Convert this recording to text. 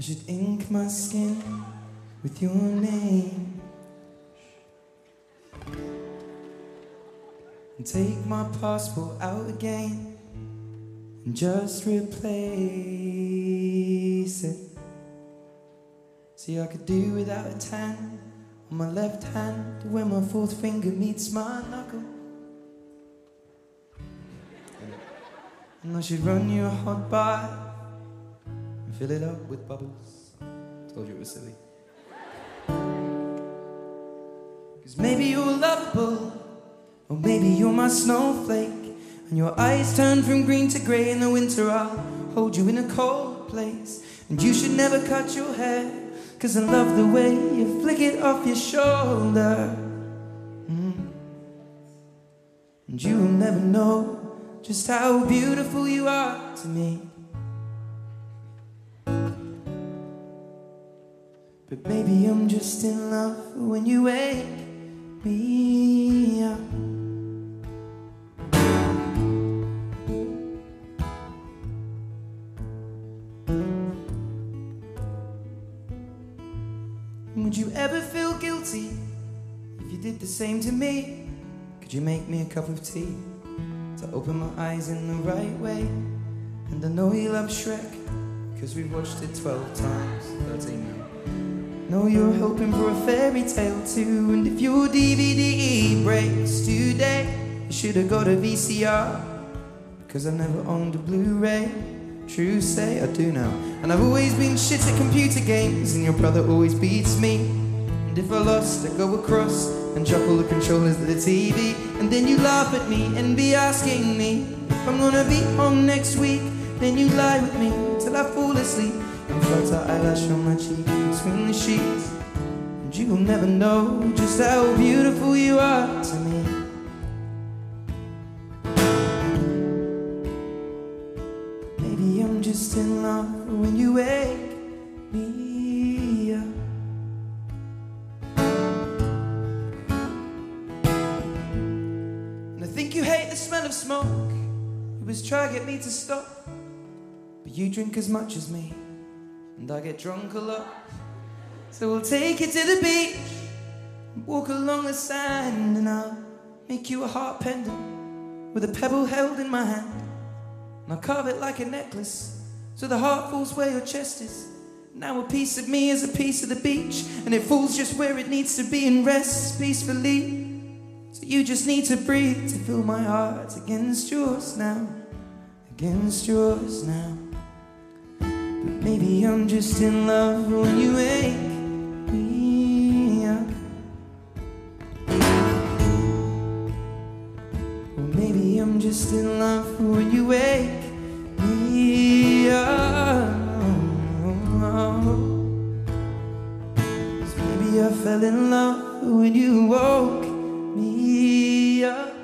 should ink my skin with your name. And take my passport out again and just replace it. See, I could do without a tan on my left hand where my fourth finger meets my knuckle. And I should run you a hot bath fill it up with bubbles. Told you it was silly. Cause maybe you're lovable, or maybe you're my snowflake. And your eyes turn from green to grey in the winter. I'll hold you in a cold place. And you should never cut your hair, cause I love the way you flick it off your shoulder. Mm. And you will never know just how beautiful you are to me. But maybe I'm just in love when you wake me up. Would you ever feel guilty if you did the same to me? Could you make me a cup of tea to open my eyes in the right way? And I know you love Shrek, cause we've watched it 12 times, 13 now. Know you're hoping for a fairy tale too, and if your DVD breaks today, you should have got a VCR. Cause I never owned a Blu-ray. True say I do now. And I've always been shit at computer games, and your brother always beats me. And if I lost, I go across and drop all the controllers to the TV. And then you laugh at me and be asking me if I'm gonna be home next week. Then you lie with me till I fall asleep and flutter eyelash on my cheek between the sheets. And you'll never know just how beautiful you are to me. Maybe I'm just in love when you wake me up. And I think you hate the smell of smoke. You was try to get me to stop. You drink as much as me, and I get drunk a lot. So we'll take it to the beach, walk along the sand, and I'll make you a heart pendant with a pebble held in my hand. And I'll carve it like a necklace so the heart falls where your chest is. Now a piece of me is a piece of the beach, and it falls just where it needs to be and rests peacefully. So you just need to breathe to feel my heart against yours now, against yours now. Maybe I'm just in love when you wake me up. Or maybe I'm just in love when you wake me up. 'Cause maybe I fell in love when you woke me up.